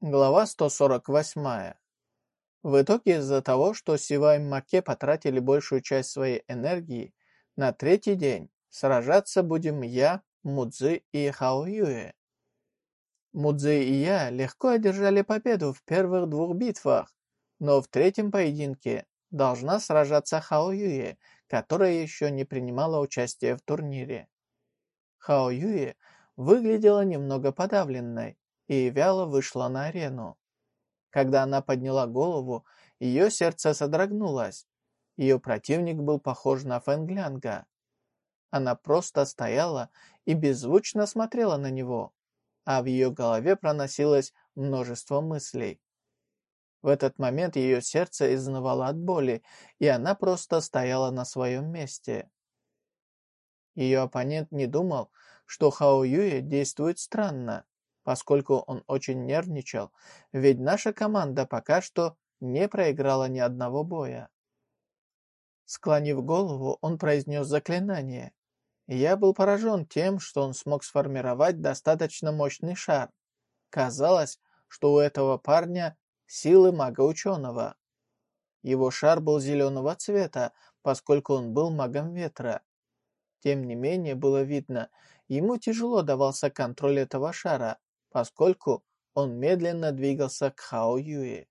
Глава 148. В итоге из-за того, что Сива и Маке потратили большую часть своей энергии, на третий день сражаться будем я, Мудзи и Хао Юэ. Мудзи и я легко одержали победу в первых двух битвах, но в третьем поединке должна сражаться Хао Юэ, которая еще не принимала участие в турнире. Хао Юэ выглядела немного подавленной, и вяло вышла на арену. Когда она подняла голову, ее сердце содрогнулось. Ее противник был похож на Фэнглянга. Она просто стояла и беззвучно смотрела на него, а в ее голове проносилось множество мыслей. В этот момент ее сердце изнывало от боли, и она просто стояла на своем месте. Ее оппонент не думал, что Хао Юе действует странно поскольку он очень нервничал, ведь наша команда пока что не проиграла ни одного боя. Склонив голову, он произнес заклинание. Я был поражен тем, что он смог сформировать достаточно мощный шар. Казалось, что у этого парня силы мага-ученого. Его шар был зеленого цвета, поскольку он был магом ветра. Тем не менее, было видно, ему тяжело давался контроль этого шара, поскольку он медленно двигался к Хао Юе.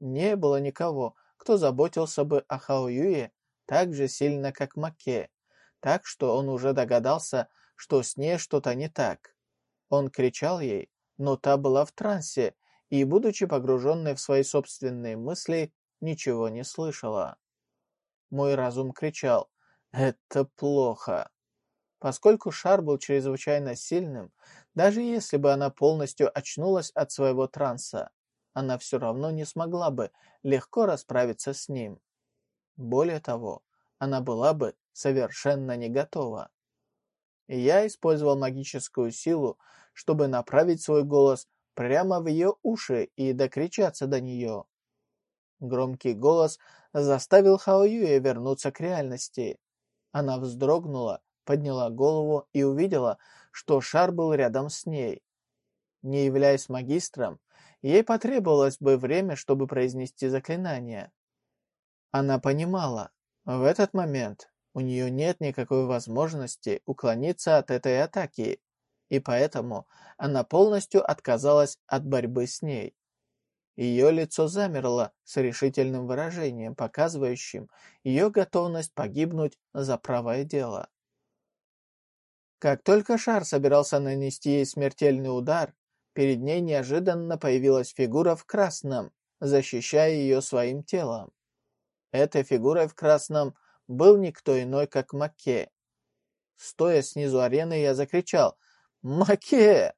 Не было никого, кто заботился бы о Хао Юе так же сильно, как Маке, так что он уже догадался, что с ней что-то не так. Он кричал ей, но та была в трансе и, будучи погруженной в свои собственные мысли, ничего не слышала. Мой разум кричал «Это плохо». Поскольку шар был чрезвычайно сильным, даже если бы она полностью очнулась от своего транса, она все равно не смогла бы легко расправиться с ним. Более того, она была бы совершенно не готова. я использовал магическую силу, чтобы направить свой голос прямо в ее уши и докричаться до нее. Громкий голос заставил Хао Юэ вернуться к реальности. Она вздрогнула подняла голову и увидела, что шар был рядом с ней. Не являясь магистром, ей потребовалось бы время, чтобы произнести заклинание. Она понимала, в этот момент у нее нет никакой возможности уклониться от этой атаки, и поэтому она полностью отказалась от борьбы с ней. Ее лицо замерло с решительным выражением, показывающим ее готовность погибнуть за правое дело. Как только шар собирался нанести ей смертельный удар, перед ней неожиданно появилась фигура в красном, защищая ее своим телом. Этой фигурой в красном был никто иной, как Маке. Стоя снизу арены, я закричал «Маке!».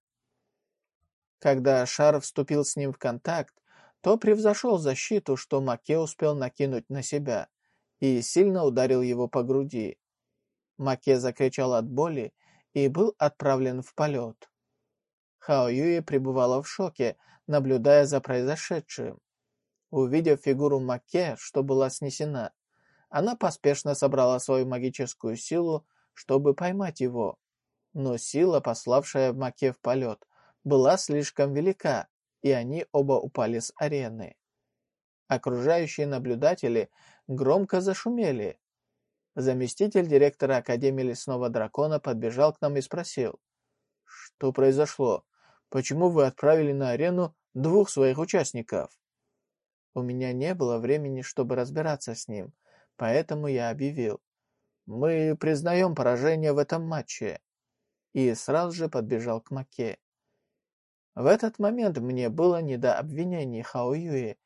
Когда шар вступил с ним в контакт, то превзошел защиту, что Маке успел накинуть на себя, и сильно ударил его по груди. Маке закричал от боли и был отправлен в полет. Хао Юи пребывала в шоке, наблюдая за произошедшим. Увидев фигуру Маке, что была снесена, она поспешно собрала свою магическую силу, чтобы поймать его. Но сила, пославшая Маке в полет, была слишком велика, и они оба упали с арены. Окружающие наблюдатели громко зашумели, Заместитель директора Академии Лесного Дракона подбежал к нам и спросил. «Что произошло? Почему вы отправили на арену двух своих участников?» У меня не было времени, чтобы разбираться с ним, поэтому я объявил. «Мы признаем поражение в этом матче». И сразу же подбежал к Маке. В этот момент мне было не до обвинений Хао Юи,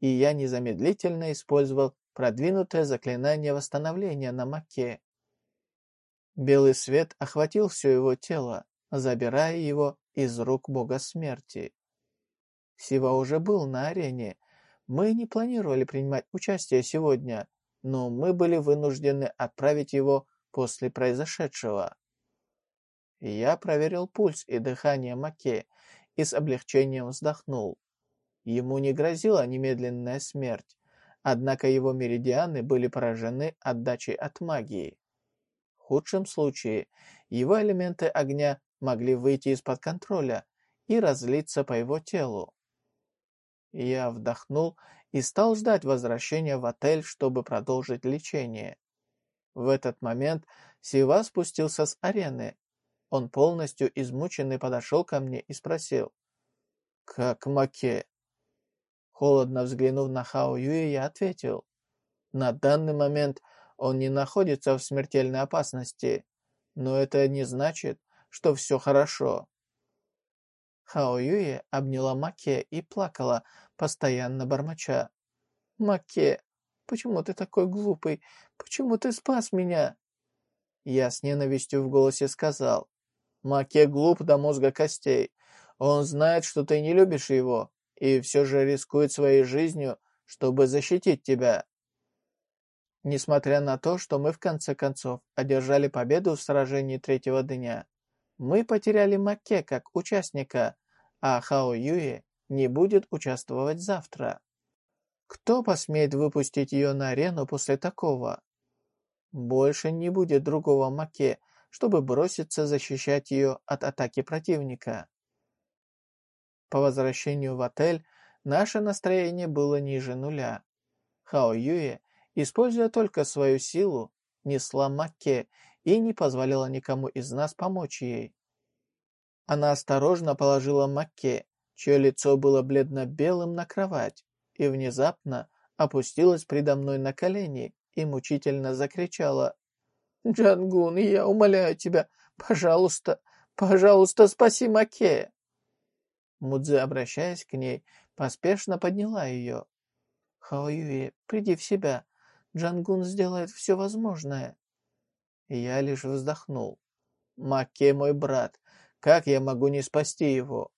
и я незамедлительно использовал продвинутое заклинание восстановления на Маке. Белый свет охватил все его тело, забирая его из рук бога смерти. Сива уже был на арене. Мы не планировали принимать участие сегодня, но мы были вынуждены отправить его после произошедшего. Я проверил пульс и дыхание Маке и с облегчением вздохнул. Ему не грозила немедленная смерть, Однако его меридианы были поражены отдачей от магии. В худшем случае его элементы огня могли выйти из-под контроля, и разлиться по его телу. Я вдохнул и стал ждать возвращения в отель, чтобы продолжить лечение. В этот момент Сива спустился с арены. Он полностью измученный подошел ко мне и спросил. «Как Маке?» Холодно взглянув на Хао Юи, я ответил. «На данный момент он не находится в смертельной опасности, но это не значит, что все хорошо». Хао Юи обняла Маке и плакала, постоянно бормоча. «Маке, почему ты такой глупый? Почему ты спас меня?» Я с ненавистью в голосе сказал. «Маке глуп до мозга костей. Он знает, что ты не любишь его, и все же рискует своей жизнью, чтобы защитить тебя. Несмотря на то, что мы в конце концов одержали победу в сражении третьего дня, мы потеряли Маке как участника, а Хао Юи не будет участвовать завтра. Кто посмеет выпустить ее на арену после такого? Больше не будет другого Маке, чтобы броситься защищать ее от атаки противника. По возвращению в отель наше настроение было ниже нуля. Хао Юе, используя только свою силу, несла Макке и не позволяла никому из нас помочь ей. Она осторожно положила Макке, чье лицо было бледно-белым, на кровать, и внезапно опустилась предо мной на колени и мучительно закричала. «Джангун, я умоляю тебя, пожалуйста, пожалуйста, спаси Макке!» Мудзи, обращаясь к ней, поспешно подняла ее. «Хаоюи, приди в себя. Джангун сделает все возможное». Я лишь вздохнул. «Маке мой брат. Как я могу не спасти его?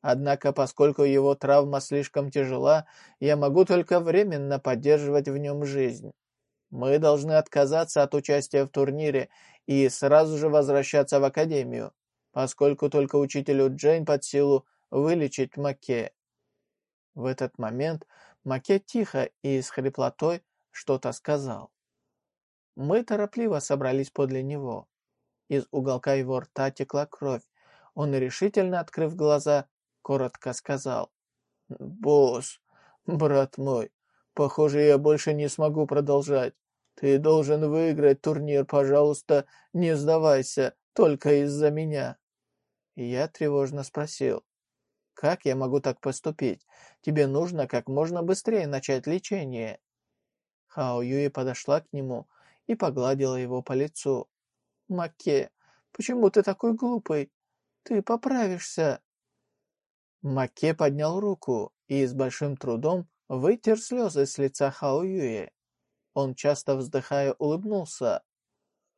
Однако, поскольку его травма слишком тяжела, я могу только временно поддерживать в нем жизнь. Мы должны отказаться от участия в турнире и сразу же возвращаться в академию, поскольку только учителю Джейн под силу вылечить Маке. В этот момент Маке тихо и с хриплотой что-то сказал. Мы торопливо собрались подле него. Из уголка его рта текла кровь. Он, решительно открыв глаза, коротко сказал. «Босс, брат мой, похоже, я больше не смогу продолжать. Ты должен выиграть турнир, пожалуйста, не сдавайся, только из-за меня». Я тревожно спросил. Как я могу так поступить? Тебе нужно как можно быстрее начать лечение. Хао Юи подошла к нему и погладила его по лицу. Маке, почему ты такой глупый? Ты поправишься. Маке поднял руку и с большим трудом вытер слезы с лица Хао Юи. Он, часто вздыхая, улыбнулся.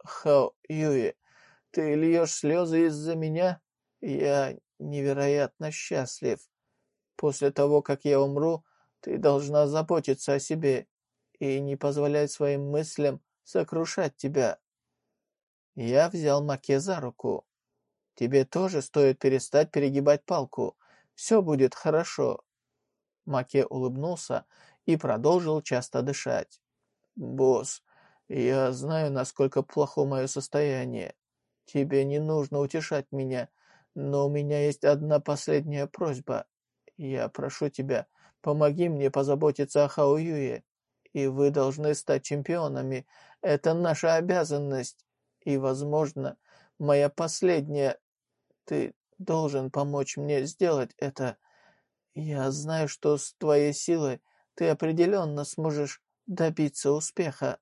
«Хао Юи, ты льешь слезы из-за меня? Я невероятно счастлив. После того, как я умру, ты должна заботиться о себе и не позволять своим мыслям сокрушать тебя. Я взял Маке за руку. Тебе тоже стоит перестать перегибать палку. Все будет хорошо. Маке улыбнулся и продолжил часто дышать. «Босс, я знаю, насколько плохо мое состояние. Тебе не нужно утешать меня но у меня есть одна последняя просьба. Я прошу тебя, помоги мне позаботиться о Хаоюе. И вы должны стать чемпионами. Это наша обязанность. И, возможно, моя последняя... Ты должен помочь мне сделать это. Я знаю, что с твоей силой ты определенно сможешь добиться успеха.